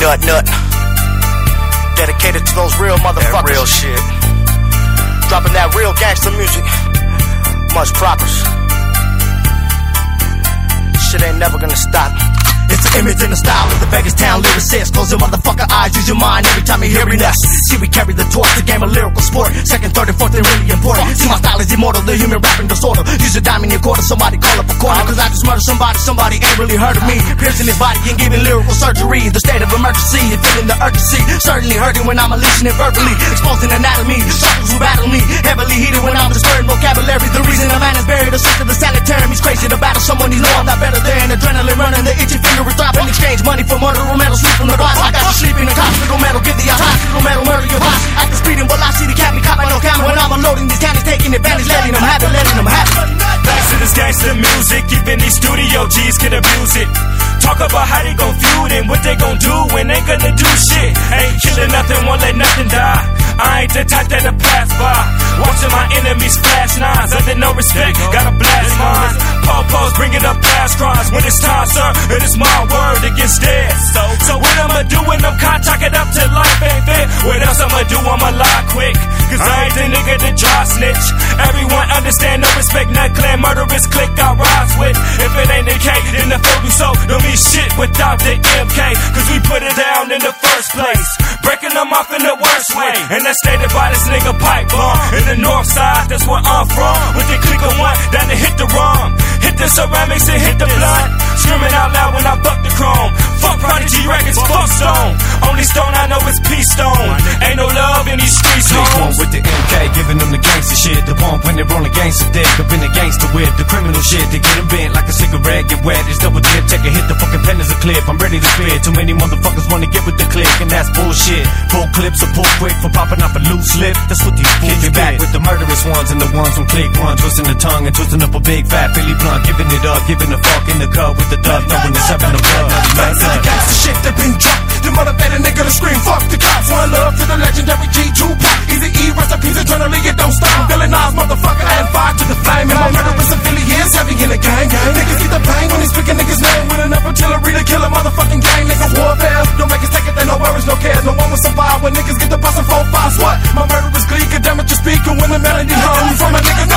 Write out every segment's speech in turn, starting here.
Nut Nut. Dedicated to those real motherfuckers. That real shit. Dropping that real gangster music. Much propers. Shit ain't never gonna stop. Image and the style of the Vegas town lyricist. Close your motherfucker eyes, use your mind every time you're hearing us. See, we carry the torch, the game of lyrical sport. Second, third, and fourth, they're really important. See, my style is immortal, the human rapping disorder. Use a in your quarter, somebody call up a corner. Cause I just murdered somebody, somebody ain't really heard of me. Piercing his body and giving lyrical surgery. The state of emergency, and feeling the urgency. Certainly hurting when I'm unleashing verbally. Exposing anatomy, Heavily heated when I'm distorting vocabulary. The reason a man is buried, the sick of the sanitarium. He's crazy to battle someone he's I'm not better than. Adrenaline running, the itchy finger is throbbing. Exchange money for murder or metal, sleep from the boss. I got you sleeping in hospital metal, give the hospital metal, murder your boss. Acting speeding, well I see the cat, me cop, I no count. When I'm unloading these counties, taking advantage, letting them have it, letting them have it. Thanks to this gangster music, even these studio G's can abuse it. Talk about how they gon' feud and what they gon' do when they gonna do shit. Ain't killing nothing, won't let nothing die. I ain't the type that'll pass by. Watching my enemies flash nines, under no respect, gotta blast mine. Popos bringing up past crimes. When it's time, sir, it is my word against theirs. So, so what I'ma do when I'm caught, talk it up till life ain't fair? What else I'ma do? I'ma lie quick. Cause I ain't the nigga that dry snitch. Everyone understand, no respect, not clan, murderous click I rise with. If it ain't the K, then the do so. Don't mean shit without the MK. Cause we put it down in the first place. Breaking them off in the worst way. And that's stated by this nigga Pipe Bomb. In the north side, that's where I'm from. With the Clika One, down to hit the rum. Hit the ceramics and hit the blunt. Screaming out loud when I fuck the chrome. Fuck Prodigy Records, fuck Stone. Only stone I know is P Stone. Ain't no cigarette, get wet. It's double dip, take a hit, the fucking pen is a clip. I'm ready to spit. Too many motherfuckers wanna get with the click, and that's bullshit. Full clips are pull quick for popping off a loose lip. That's what these fools get back with the murderous ones and the ones from Clika One. Twisting the tongue and twisting up a big fat Philly blunt. Giving it up, giving the fuck in the cup with the dub. Knowing it's having no blood. Nothing Thanks to the shit that been dropped. The motivated nigga to scream, fuck the cops. Melody hum from a nigga.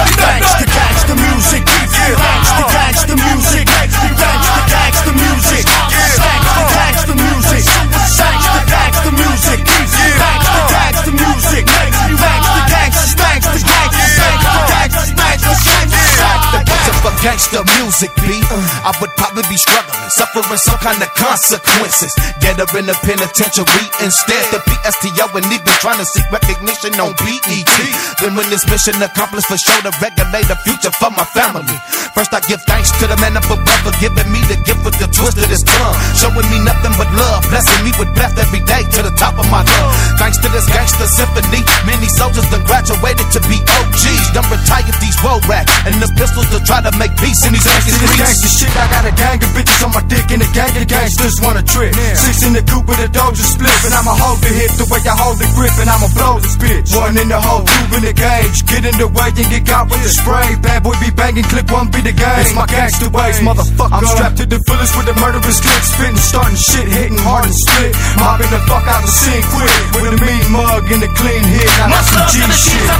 Gangster music beat, I would probably be struggling, suffering some kind of consequences. Get her in the penitentiary instead. The PSTO and even trying to seek recognition on BET. Then when this mission accomplished for sure to regulate the future for my family. First I give thanks to the man up above for giving me the gift with the twist of his tongue. Showing me nothing but love, blessing me with breath every day to the top of my lungs. Thanks to this gangster symphony, many soldiers done graduated to be OGs. Done retired these road racks and the pistols to try to make peace in these gangster streets. gangster shit, I got a gang of bitches on my dick and a gang of gangsters wanna trip. Six in the coupe with a doja split, and I'ma hold the hit the way I hold the grip, and I'ma blow this bitch. One in the hole, two in the gauge. Get in the way and get caught with the spray. Bad boy be banging, Clika One be the game. It's my gangster ways, motherfucker. I'm strapped to the fullest with the murderous click, spitting, starting shit, hitting hard and split. Mobbing the fuck out the scene quick with a mean mug and a clean hit. I got some G shit.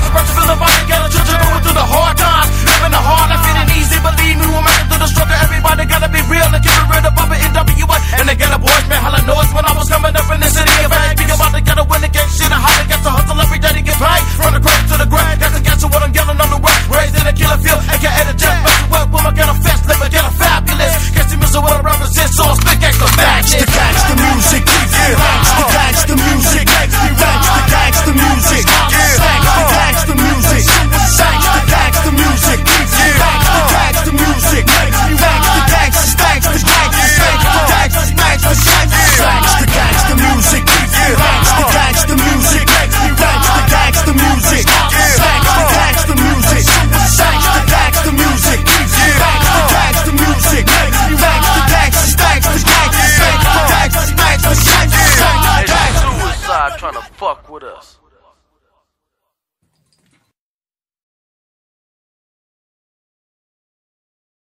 Trying to fuck with us.